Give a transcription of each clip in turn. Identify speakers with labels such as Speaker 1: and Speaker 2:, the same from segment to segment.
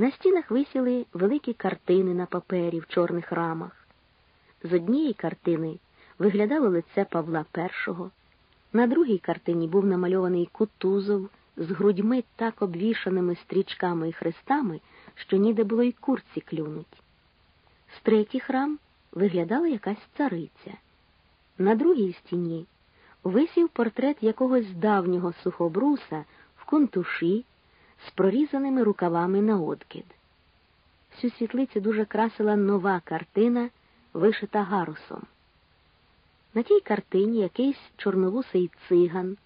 Speaker 1: На стінах висіли великі картини на папері в чорних рамах. З однієї картини виглядало лице Павла І. На другій картині був намальований Кутузов з грудьми так обвішаними стрічками і хрестами, що ніде було й курці клюнуть. З третіх рам виглядала якась цариця. На другій стіні висів портрет якогось давнього сухобруса в контуші з прорізаними рукавами на откид. Всю світлицю дуже красила нова картина, вишита гарусом. На тій картині якийсь чорновусий циган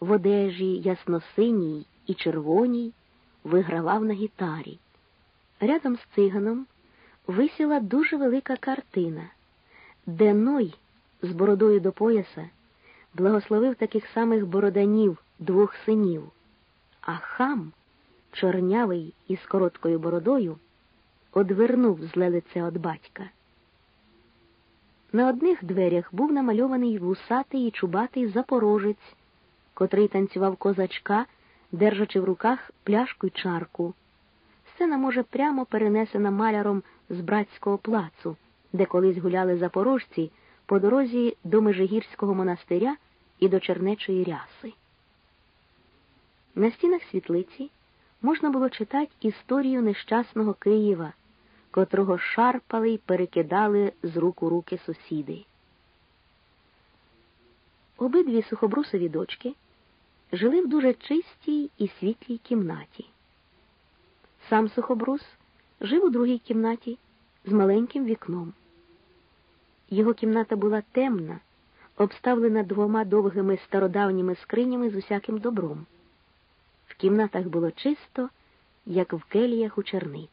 Speaker 1: в одежі ясносиній і червоній вигравав на гітарі. Рядом з циганом висіла дуже велика картина, де Ной з бородою до пояса благословив таких самих бороданів двох синів, а хам, чорнявий із короткою бородою, одвернув зле лице від батька. На одних дверях був намальований вусатий і чубатий запорожець, котрий танцював козачка, держачи в руках пляшку й чарку. Сцена, може, прямо перенесена маляром з братського плацу, де колись гуляли запорожці по дорозі до Межигірського монастиря і до Чернечої ряси. На стінах світлиці можна було читати історію нещасного Києва, котрого шарпали й перекидали з рук у руки сусіди. Обидві сухобрусові дочки жили в дуже чистій і світлій кімнаті. Сам сухобрус жив у другій кімнаті з маленьким вікном. Його кімната була темна, обставлена двома довгими стародавніми скринями з усяким добром. Кімнатах було чисто, як в келіях у черниць.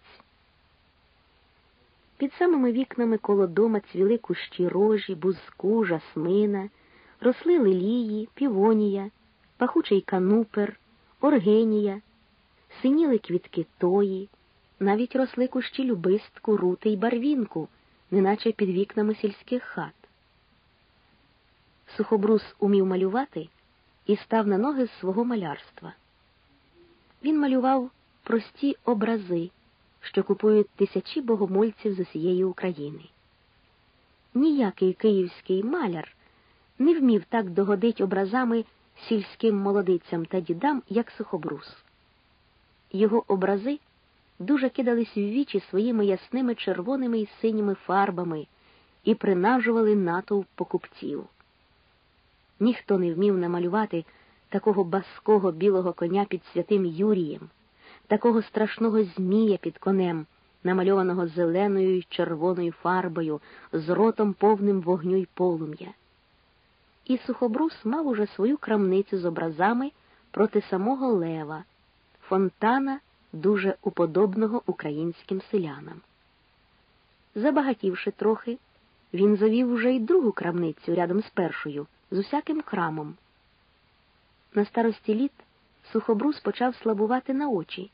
Speaker 1: Під самими вікнами коло дома цвіли кущі рожі, бузку, жасмина, росли лилії, півонія, пахучий канупер, оргенія, синіли квітки тої, навіть росли кущі любистку, рути й барвінку, неначе під вікнами сільських хат. Сухобрус умів малювати і став на ноги з свого малярства. Він малював прості образи, що купують тисячі богомольців з усієї України. Ніякий київський маляр не вмів так догодить образами сільським молодицям та дідам, як сухобрус. Його образи дуже кидались в вічі своїми ясними червоними і синіми фарбами і принажували натовп покупців. Ніхто не вмів намалювати такого баского білого коня під святим Юрієм, такого страшного змія під конем, намальованого зеленою й червоною фарбою, з ротом повним вогню й полум'я. І сухобрус мав уже свою крамницю з образами проти самого лева, фонтана, дуже уподобного українським селянам. Забагатівши трохи, він завів уже й другу крамницю рядом з першою, з усяким крамом. На старості літ сухобрус почав слабувати на очі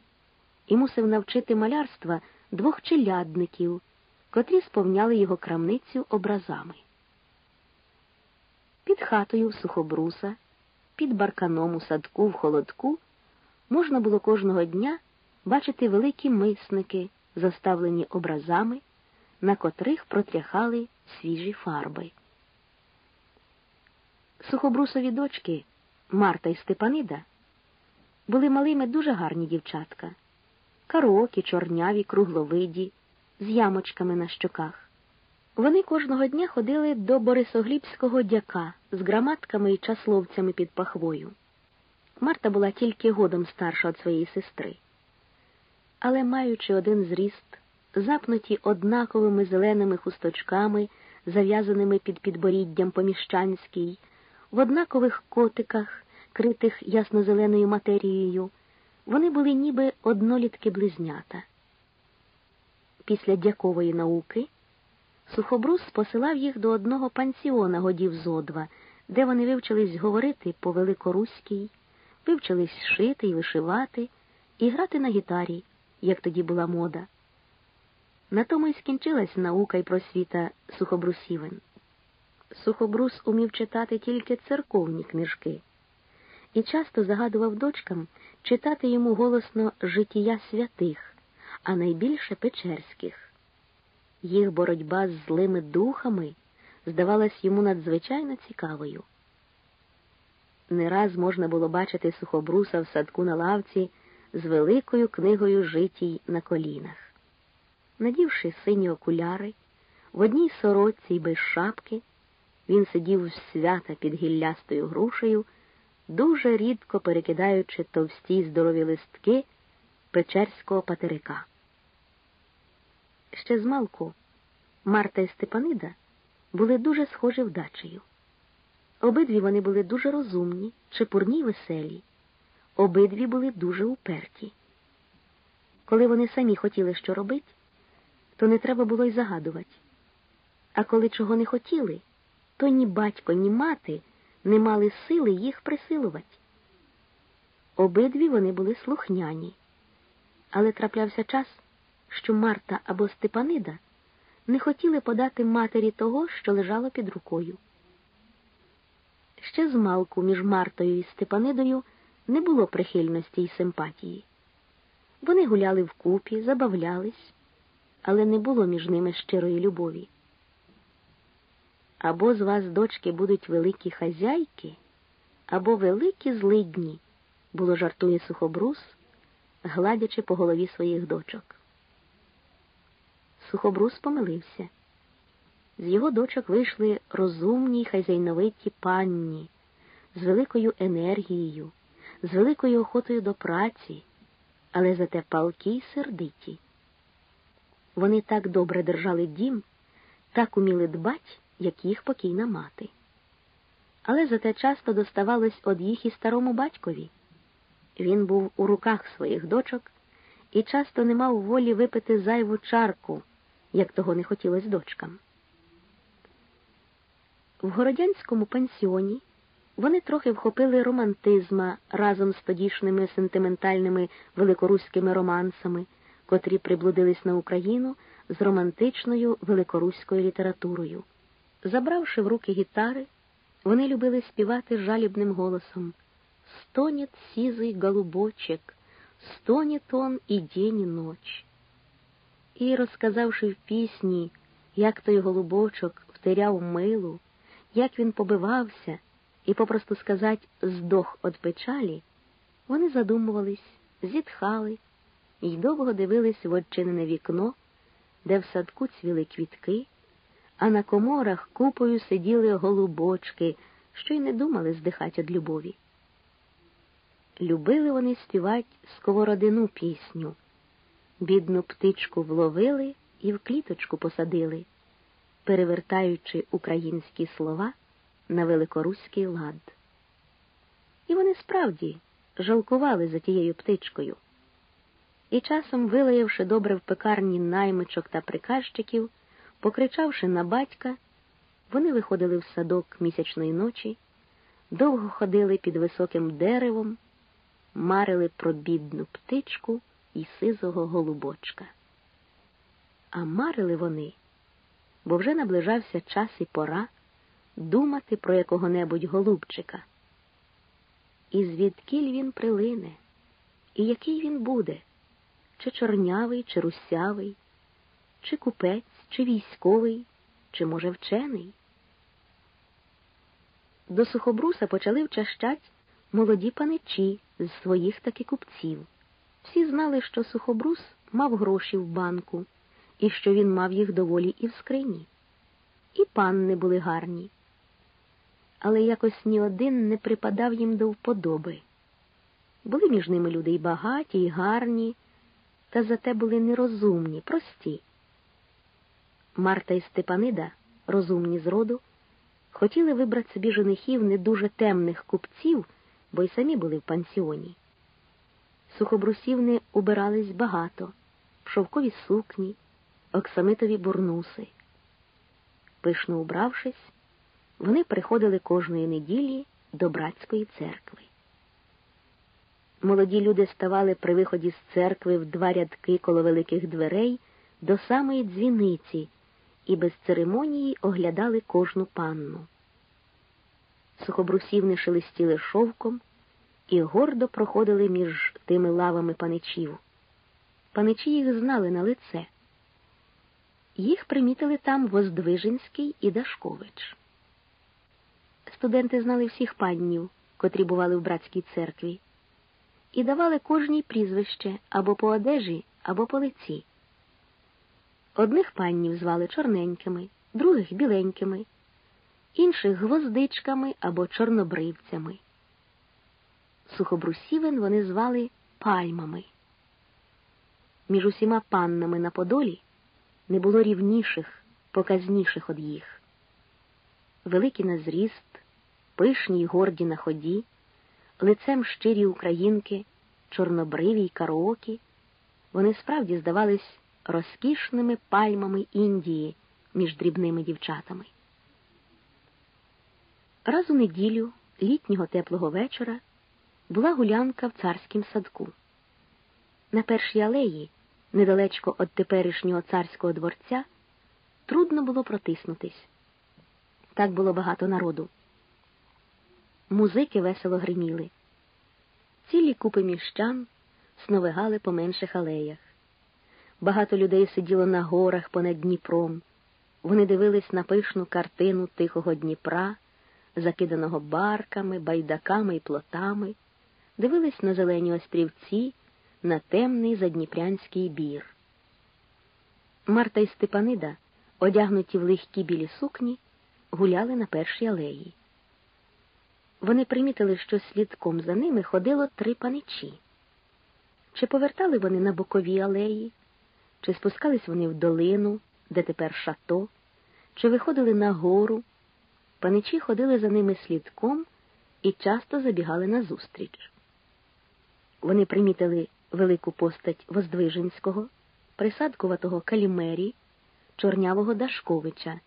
Speaker 1: і мусив навчити малярства двох челядників, котрі сповняли його крамницю образами. Під хатою сухобруса, під барканом у садку в холодку можна було кожного дня бачити великі мисники, заставлені образами, на котрих протряхали свіжі фарби. Сухобрусові дочки Марта і Степанида були малими дуже гарні дівчатка, кароокі, чорняві, кругловиді, з ямочками на щоках. Вони кожного дня ходили до Борисоглібського дяка з граматками і часловцями під пахвою. Марта була тільки годом старша від своєї сестри. Але, маючи один зріст, запнуті однаковими зеленими хусточками, зав'язаними під підборіддям поміщанський, в однакових котиках, критих ясно-зеленою матерією, вони були ніби однолітки близнята. Після дякової науки сухобрус посилав їх до одного пансіона годів зо два, де вони вивчились говорити по великоруській, вивчились шити і вишивати, і грати на гітарі, як тоді була мода. На тому й скінчилась наука й просвіта сухобрусівин. Сухобрус умів читати тільки церковні книжки і часто загадував дочкам читати йому голосно життя святих а найбільше печерських. Їх боротьба з злими духами здавалась йому надзвичайно цікавою. Не раз можна було бачити сухобруса в садку на лавці з великою книгою житій на колінах. Надівши сині окуляри, в одній сорочці й без шапки, він сидів в свята під гіллястою грушею, дуже рідко перекидаючи товсті здорові листки печерського патерика. Ще змалку Марта і Степанида були дуже схожі вдачею. Обидві вони були дуже розумні, чепурні й веселі, обидві були дуже уперті. Коли вони самі хотіли що робити, то не треба було й загадувати. А коли чого не хотіли, то ні батько, ні мати не мали сили їх присилувати. Обидві вони були слухняні, але траплявся час, що Марта або Степанида не хотіли подати матері того, що лежало під рукою. Ще змалку між Мартою і Степанидою не було прихильності й симпатії. Вони гуляли вкупі, забавлялись, але не було між ними щирої любові. Або з вас, дочки, будуть великі хазяйки, або великі злидні, було жартує сухобрус, гладячи по голові своїх дочок. Сухобрус помилився. З його дочок вийшли розумні й хазяйновиті панні, з великою енергією, з великою охотою до праці, але зате палкі й сердиті. Вони так добре держали дім, так уміли дбать, як їх покійна мати. Але зате часто доставалось од їх і старому батькові. Він був у руках своїх дочок і часто не мав волі випити зайву чарку, як того не хотілося дочкам. В городянському пансіоні вони трохи вхопили романтизма разом з тодішніми сентиментальними великоруськими романсами, котрі приблудились на Україну з романтичною великоруською літературою. Забравши в руки гітари, вони любили співати жалібним голосом «Стонет сизий голубочек, стонет он і день, і ноч». І, розказавши в пісні, як той голубочок втеряв милу, як він побивався і, попросту сказать, здох від печалі, вони задумувались, зітхали і довго дивились в odчинене вікно, де в садку цвіли квітки, а на коморах купою сиділи голубочки, що й не думали здихать від любові. Любили вони співать сковородину пісню. Бідну птичку вловили і в кліточку посадили, перевертаючи українські слова на великоруський лад. І вони справді жалкували за тією птичкою. І часом, вилаявши добре в пекарні наймичок та приказчиків, покричавши на батька, вони виходили в садок місячної ночі, довго ходили під високим деревом, марили про бідну птичку і сизого голубочка. А марили вони, бо вже наближався час і пора думати про якого-небудь голубчика. І звідкіль він прилине, і який він буде, чи чорнявий, чи русявий, чи купець, чи військовий, чи, може, вчений. До сухобруса почали вчащать молоді паничі з своїх таки купців. Всі знали, що сухобрус мав гроші в банку і що він мав їх доволі і в скрині. І панни були гарні. Але якось ні один не припадав їм до вподоби. Були між ними люди й багаті, й гарні, та зате були нерозумні, прості. Марта і Степанида, розумні з роду, хотіли вибрати собі женихів не дуже темних купців, бо й самі були в пансіоні. Сухобрусівни убирались багато, шовкові сукні, оксамитові бурнуси. Пишно убравшись, вони приходили кожної неділі до братської церкви. Молоді люди ставали при виході з церкви в два рядки коло великих дверей до самої дзвіниці і без церемонії оглядали кожну панну. Сухобрусівни шелестіли шовком і гордо проходили між тими лавами паничів. паничі їх знали на лице. Їх примітили там Воздвиженський і Дашкович. Студенти знали всіх паннів, котрі бували в братській церкві, і давали кожній прізвище або по одежі, або по лиці. Одних паннів звали чорненькими, других біленькими, інших гвоздичками або чорнобривцями. Сухобрусівин вони звали пальмами. Між усіма паннами на Подолі не було рівніших, показніших од їх. Великі на зріст, пишні й горді на ході, лицем щирі українки, чорнобриві й караокі, вони справді здавались розкішними пальмами Індії між дрібними дівчатами. Раз у неділю літнього теплого вечора була гулянка в царськім садку. На першій алеї, недалечко від теперішнього царського дворця, трудно було протиснутись. Так було багато народу. Музики весело гриміли. Цілі купи міщан сновигали по менших алеях. Багато людей сиділо на горах понад Дніпром. Вони дивились на пишну картину тихого Дніпра, закиданого барками, байдаками і плотами, дивились на зелені острівці, на темний задніпрянський бір. Марта і Степанида, одягнуті в легкі білі сукні, гуляли на першій алеї. Вони примітили, що слідком за ними ходило три паничі. Чи повертали вони на бокові алеї, чи спускались вони в долину, де тепер шато, чи виходили на гору. Паничі ходили за ними слідком і часто забігали назустріч. Вони примітили велику постать Воздвиженського, присадкуватого Калімері, чорнявого Дашковича,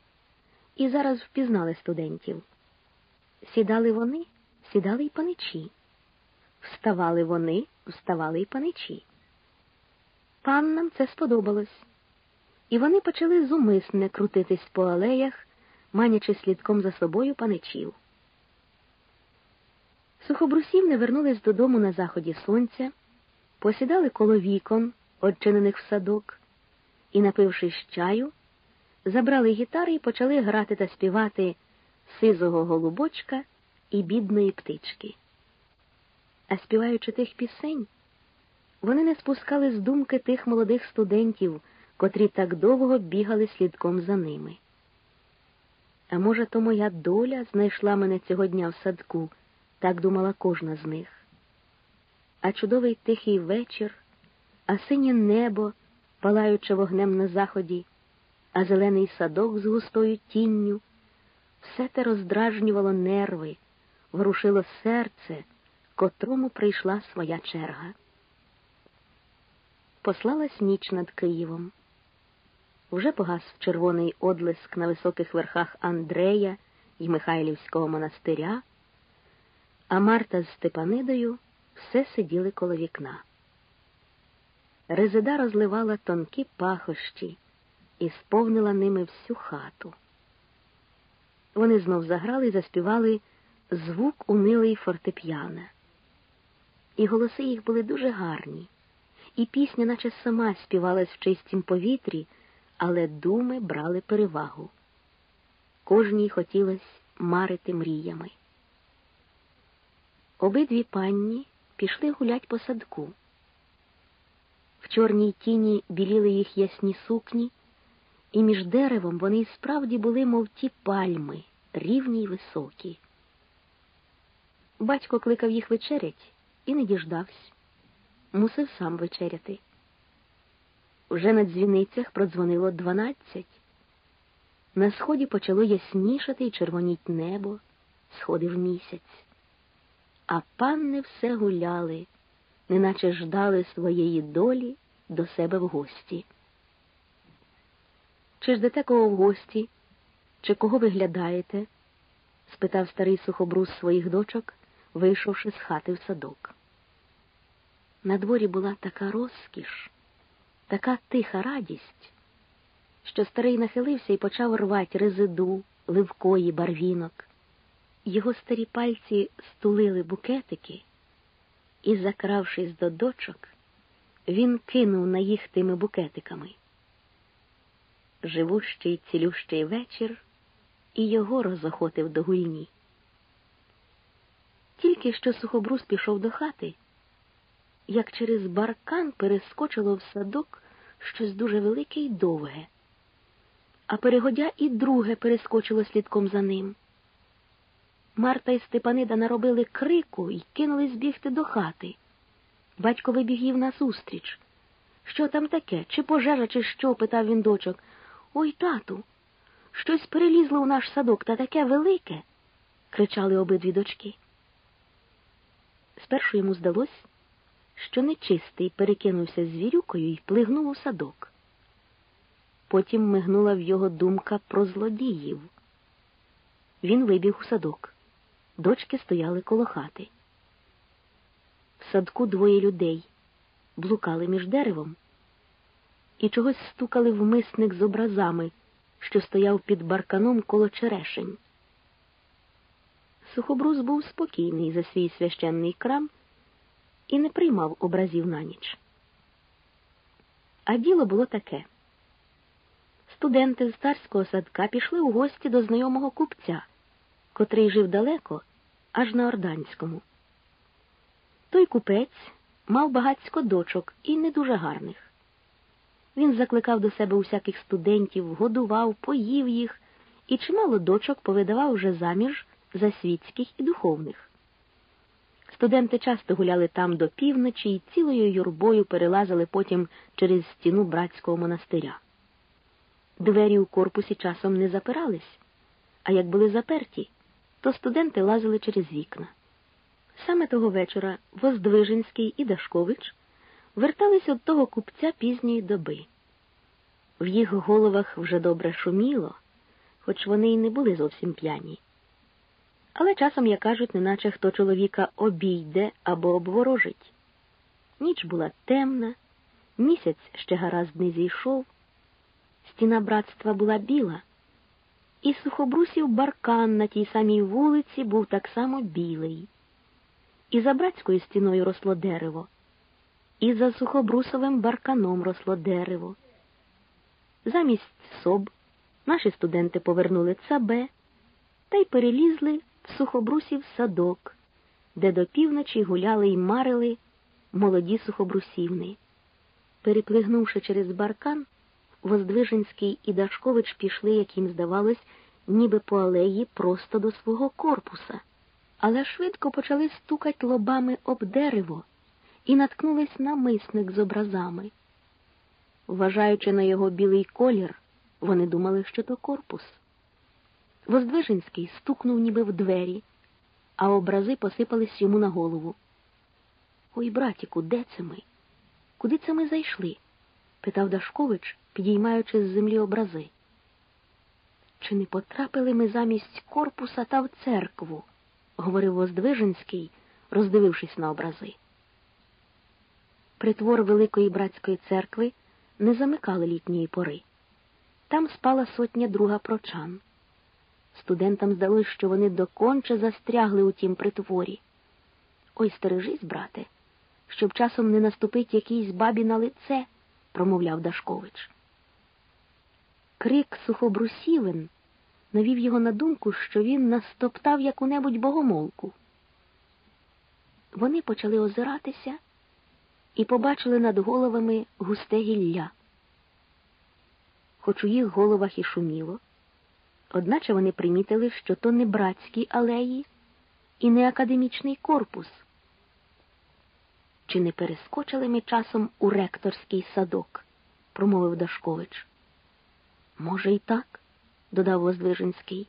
Speaker 1: і зараз впізнали студентів. Сідали вони, сідали й паничі. Вставали вони, вставали й паничі. Паннам це сподобалось, і вони почали зумисне крутитись по алеях, манячи слідком за собою паничів. Сухобрусівни вернулись додому на заході сонця, посідали коло вікон, odчинених в садок, і, напившись чаю, забрали гітари і почали грати та співати сизого голубочка і бідної птички. А співаючи тих пісень, вони не спускали з думки тих молодих студентів, котрі так довго бігали слідком за ними. А може, то моя доля знайшла мене цього дня в садку, так думала кожна з них. А чудовий тихий вечір, а синє небо, палаючи вогнем на заході, а зелений садок з густою тінню, все те роздражнювало нерви, ворушило серце, котрому прийшла своя черга. Послалась ніч над Києвом. Вже погас червоний одлиск на високих верхах Андрея й Михайлівського монастиря, а Марта з Степанидою все сиділи коло вікна. Резида розливала тонкі пахощі і сповнила ними всю хату. Вони знов заграли і заспівали звук унилий фортеп'яна. І голоси їх були дуже гарні, і пісня, наче сама співалась в чистім повітрі, але думи брали перевагу. Кожній хотілося марити мріями. Обидві панні пішли гулять по садку. В чорній тіні біліли їх ясні сукні, і між деревом вони справді були, мов ті пальми, рівні й високі. Батько кликав їх вечерять і не діждався. Мусив сам вечеряти. Вже на дзвіницях продзвонило дванадцять. На сході почало яснішати й червоніть небо, сходив місяць. А панни все гуляли, неначе ждали своєї долі до себе в гості. Чи ждете кого в гості, чи кого виглядаєте? спитав старий сухобрус своїх дочок, вийшовши з хати в садок. На дворі була така розкіш, така тиха радість, що старий нахилився і почав рвати резиду, ливкої, барвінок. Його старі пальці стулили букетики і, закравшись до дочок, він кинув на їх тими букетиками. Живущий цілющий вечір і його розохотив до гульні. Тільки що сухобрус пішов до хати, як через баркан перескочило в садок щось дуже велике й довге, а перегодя і друге перескочило слідком за ним. Марта і Степанида наробили крику і кинулись бігти до хати. Батько вибіг їм назустріч. Що там таке? Чи пожежа, чи що? питав він дочок. Ой, тату, щось перелізло у наш садок та таке велике, кричали обидві дочки. Спершу йому здалось, що нечистий перекинувся звірюкою і плигнув у садок. Потім мигнула в його думка про злодіїв. Він вибіг у садок. Дочки стояли коло хати. В садку двоє людей блукали між деревом і чогось стукали в мисник з образами, що стояв під барканом коло черешень. Сухобрус був спокійний за свій священний крам і не приймав образів на ніч. А діло було таке. Студенти з царського садка пішли у гості до знайомого купця, котрий жив далеко, аж на Орданському. Той купець мав багатько дочок і не дуже гарних. Він закликав до себе усяких студентів, годував, поїв їх і чимало дочок повидавав уже заміж за світських і духовних. Студенти часто гуляли там до півночі і цілою юрбою перелазили потім через стіну братського монастиря. Двері у корпусі часом не запирались, а як були заперті, то студенти лазили через вікна. Саме того вечора Воздвиженський і Дашкович вертались від того купця пізньої доби. В їх головах вже добре шуміло, хоч вони й не були зовсім п'яні. Але часом, як кажуть, неначе хто чоловіка обійде або обворожить. Ніч була темна, місяць ще гаразд не зійшов, стіна братства була біла, і сухобрусів баркан на тій самій вулиці був так само білий. І за братською стіною росло дерево, і за сухобрусовим барканом росло дерево. Замість соб наші студенти повернули цабе та й перелізли сухобрусів садок, де до півночі гуляли й марили молоді сухобрусівни. Переплигнувши через баркан, Воздвиженський і Дашкович пішли, як їм здавалось, ніби по алеї просто до свого корпуса, але швидко почали стукать лобами об дерево і наткнулись на мисник з образами. Вважаючи на його білий колір, вони думали, що то корпус. Воздвиженський стукнув ніби в двері, а образи посипались йому на голову. Ой, братіку, де це ми? Куди це ми зайшли? питав Дашкович, підіймаючи з землі образи. Чи не потрапили ми замість корпуса та в церкву? говорив Воздвиженський, роздивившись на образи. Притвор Великої братської церкви не замикали літньої пори. Там спала сотня друга прочан. Студентам здалось, що вони доконче застрягли у тім притворі. Ой, стережись, брате, щоб часом не наступить якийсь бабі на лице, промовляв Дашкович. Крик сухобрусівин навів його на думку, що він настоптав яку-небудь богомолку. Вони почали озиратися і побачили над головами густе гілля. Хоч у їх головах і шуміло, одначе вони примітили, що то не братські алеї і не академічний корпус. Чи не перескочили ми часом у ректорський садок? промовив Дашкович. Може, і так, додав Воздвиженський.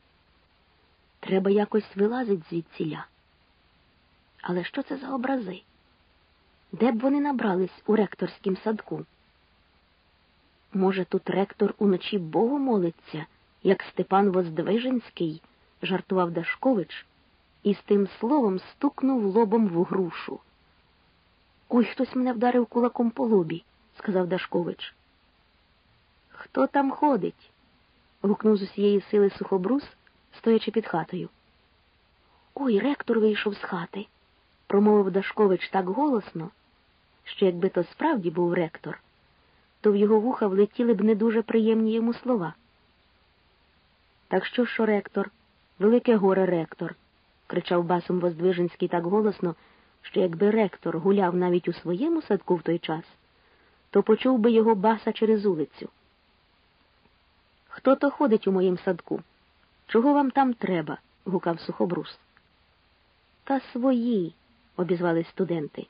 Speaker 1: Треба якось вилазить звідсіля. Але що це за образи? Де б вони набрались у ректорськім садку? Може, тут ректор уночі Богу молиться, як Степан Воздвиженський, жартував Дашкович, і з тим словом стукнув лобом в грушу. Ой, хтось мене вдарив кулаком по лобі, сказав Дашкович. Хто там ходить? гукнув з усієї сили сухобрус, стоячи під хатою. Ой, ректор вийшов з хати, промовив Дашкович так голосно, що якби то справді був ректор, то в його вуха влетіли б не дуже приємні йому слова. Так що що ректор, велике горе ректор, кричав басом Воздвиженський так голосно, що якби ректор гуляв навіть у своєму садку в той час, то почув би його баса через улицю. Хто то ходить у моїм садку? Чого вам там треба? гукав сухобрус. Та свої, обізвались студенти.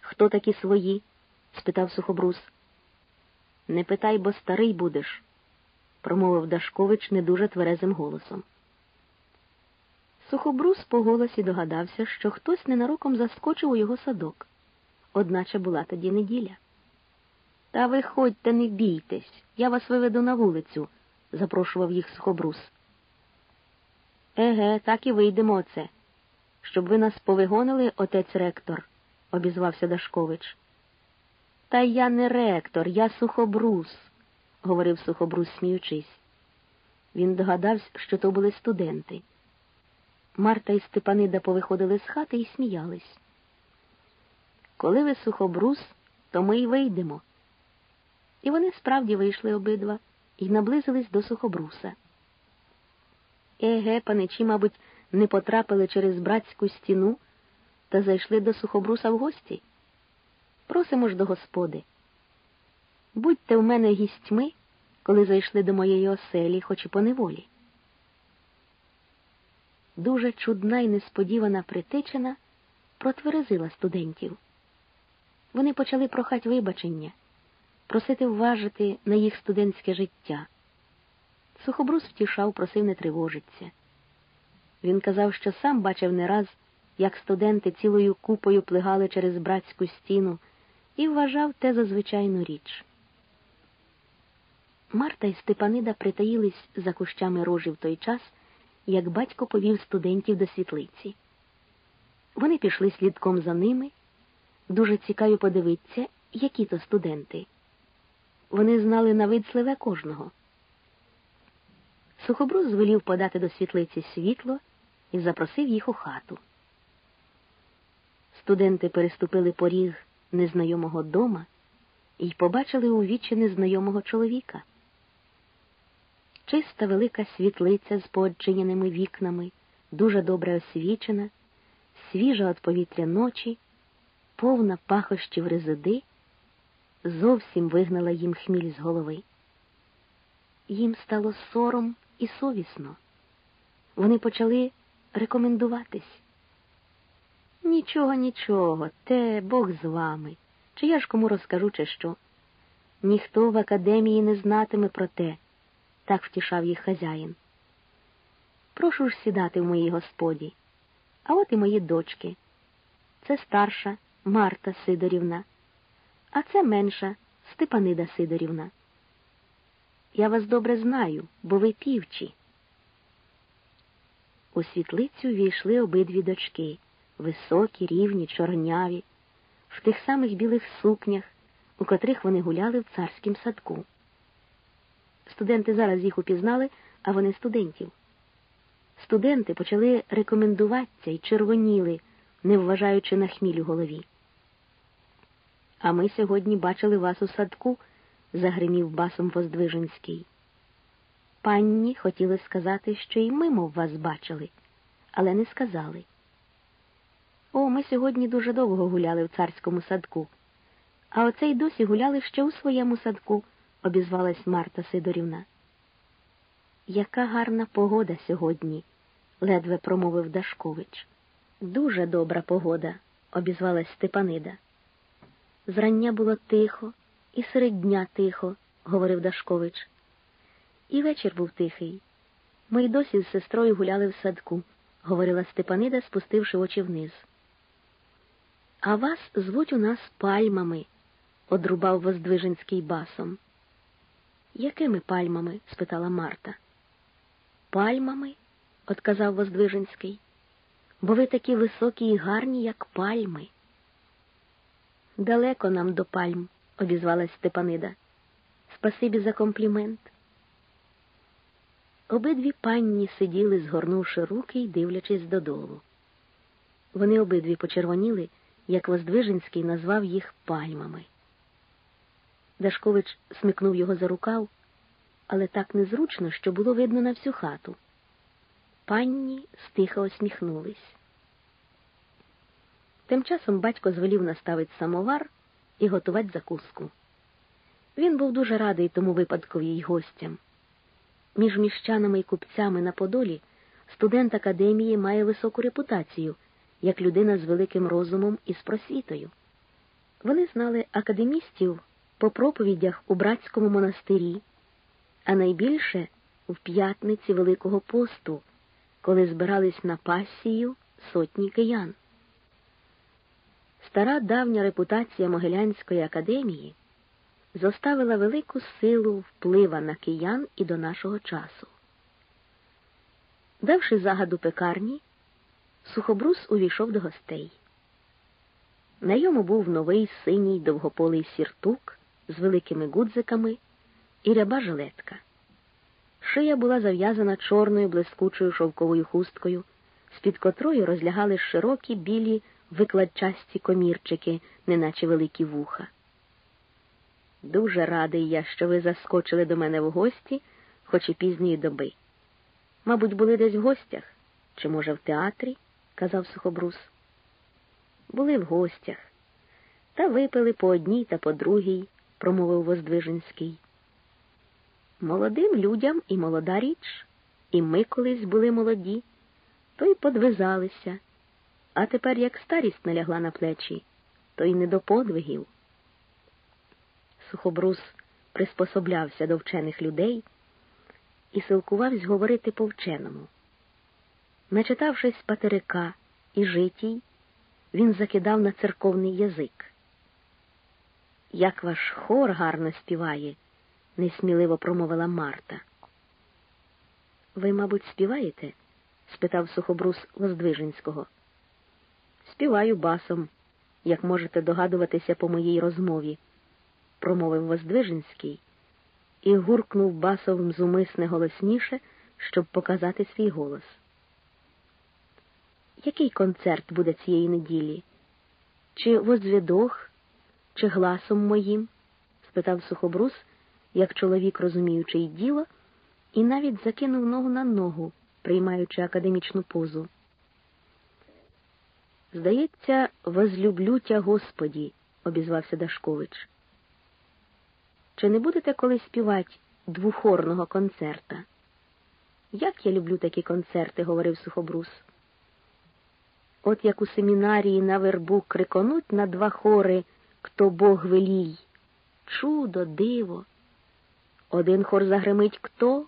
Speaker 1: Хто такі свої? спитав сухобрус. Не питай, бо старий будеш, промовив Дашкович не дуже тверезим голосом. Сухобрус по голосі догадався, що хтось ненароком заскочив у його садок, одначе була тоді неділя. Та виходьте, не бійтесь, я вас виведу на вулицю, запрошував їх сухобрус. Еге, так і вийдемо оце. Щоб ви нас повигонили, отець ректор, обізвався Дашкович. Та я не ректор, я сухобрус, говорив сухобрус, сміючись. Він догадався, що то були студенти. Марта і Степанида повиходили з хати і сміялись. Коли ви сухобрус, то ми й вийдемо. І вони справді вийшли обидва і наблизились до сухобруса. Еге, паничі, мабуть, не потрапили через братську стіну та зайшли до сухобруса в гості. Просимо ж до господи. Будьте в мене гістьми, коли зайшли до моєї оселі, хоч і по неволі. Дуже чудна і несподівана притичина протверезила студентів. Вони почали прохати вибачення, просити вважити на їх студентське життя. Сухобрус втішав, просив не тривожиться. Він казав, що сам бачив не раз, як студенти цілою купою плигали через братську стіну, і вважав те за звичайну річ. Марта і Степанида притаїлись за кущами рожі в той час, як батько повів студентів до світлиці. Вони пішли слідком за ними. Дуже цікаво подивитися, які то студенти. Вони знали на вид сливе кожного. Сухобрус звелів подати до світлиці світло і запросив їх у хату. Студенти переступили поріг незнайомого дома і побачили у вічі незнайомого чоловіка. Чиста велика світлиця з поодчиненими вікнами, дуже добре освічена, свіжа від повітря ночі, повна пахощів резиди, зовсім вигнала їм хміль з голови. Їм стало сором і совісно. Вони почали рекомендуватись. Нічого, нічого, те Бог з вами. Чи я ж кому розкажу, чи що? Ніхто в академії не знатиме про те, так втішав їх хазяїн. Прошу ж сідати в моїй господі. А от і мої дочки. Це старша Марта Сидорівна, а це менша Степанида Сидорівна. Я вас добре знаю, бо ви півчі. У світлицю війшли обидві дочки високі, рівні, чорняві, в тих самих білих сукнях, у котрих вони гуляли в царськім садку. Студенти зараз їх упізнали, а вони студентів. Студенти почали рекомендуватися і червоніли, не вважаючи на хміль у голові. А ми сьогодні бачили вас у садку, загримів басом Воздвиженський. Панні хотіли сказати, що і ми, мов вас бачили, але не сказали. О, ми сьогодні дуже довго гуляли в царському садку, а оце й досі гуляли ще у своєму садку, обізвалась Марта Сидорівна. Яка гарна погода сьогодні, ледве промовив Дашкович. Дуже добра погода, обізвалась Степанида. Зрання було тихо, і серед дня тихо, говорив Дашкович. І вечір був тихий. Ми й досі з сестрою гуляли в садку, говорила Степанида, спустивши очі вниз. А вас звуть у нас пальмами, одрубав Воздвиженський басом. Якими пальмами? спитала Марта. Пальмами, отказав Воздвиженський, бо ви такі високі і гарні, як пальми. Далеко нам до пальм, обізвалась Степанида. Спасибі за комплімент. Обидві панні сиділи, згорнувши руки й дивлячись додолу. Вони обидві почервоніли як Воздвиженський назвав їх пальмами. Дашкович смикнув його за рукав, але так незручно, що було видно на всю хату. Панні стиха усміхнулись. Тим часом батько звелів наставити самовар і готувати закуску. Він був дуже радий тому випадкові й гостям. Між міщанами і купцями на Подолі студент академії має високу репутацію як людина з великим розумом і з просвітою. Вони знали академістів по проповідях у братському монастирі, а найбільше в п'ятниці Великого посту, коли збирались на пасію сотні киян. Стара давня репутація Могилянської академії зоставила велику силу вплива на киян і до нашого часу. Давши загаду пекарні, сухобрус увійшов до гостей. На йому був новий синій довгополий сіртук з великими гудзиками і ряба жилетка. Шия була зав'язана чорною блискучою шовковою хусткою, з-під котрої розлягали широкі білі викладчасті комірчики, неначе великі вуха. Дуже радий я, що ви заскочили до мене в гості, хоч і пізньої доби. Мабуть, були десь в гостях, чи, може, в театрі, казав сухобрус. Були в гостях, та випили по одній та по другій, промовив Воздвиженський. Молодим людям і молода річ, і ми колись були молоді, то й подвизалися, а тепер як старість налягла на плечі, то й не до подвигів. Сухобрус приспособлявся до вчених людей і силкувався говорити по вченому. Начитавшись патерика і житій, він закидав на церковний язик. Як ваш хор гарно співає, несміливо промовила Марта. Ви, мабуть, співаєте? спитав сухобрус Воздвиженського. Співаю басом, як можете догадуватися по моїй розмові промовив Воздвиженський і гуркнув басовим зумисне голосніше, щоб показати свій голос. Який концерт буде цієї неділі? Чи возвідох, чи гласом моїм? спитав сухобрус, як чоловік, розуміючий діло, і навіть закинув ногу на ногу, приймаючи академічну позу. Здається, возлюблю тя Господі, обізвався Дашкович. Чи не будете колись співати двохорного концерта? Як я люблю такі концерти, говорив сухобрус. От як у семінарії на вербу криконуть на два хори Хто Бог велій. Чудо, диво. Один хор загримить «Хто»,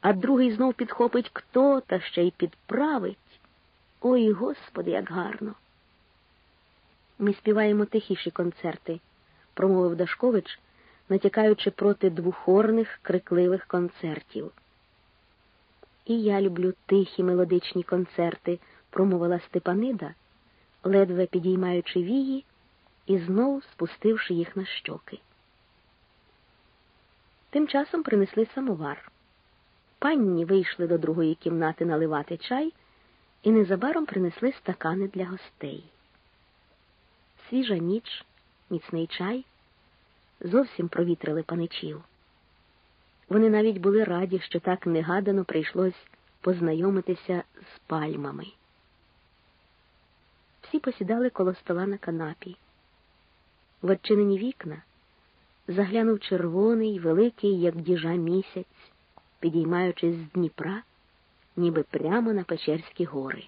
Speaker 1: а другий знов підхопить «Хто» та ще й підправить. Ой, Господи, як гарно. Ми співаємо тихіші концерти, промовив Дашкович натякаючи проти двохорних крикливих концертів. І я люблю тихі мелодичні концерти, промовила Степанида, ледве підіймаючи вії і знов спустивши їх на щоки. Тим часом принесли самовар. Панні вийшли до другої кімнати наливати чай і незабаром принесли стакани для гостей. Свіжа ніч, міцний чай зовсім провітрили паничів. Вони навіть були раді, що так негадано прийшлось познайомитися з пальмами. Всі посідали коло стола на канапі. В odчинені вікна заглянув червоний, великий, як діжа місяць, підіймаючись з Дніпра, ніби прямо на Печерські гори.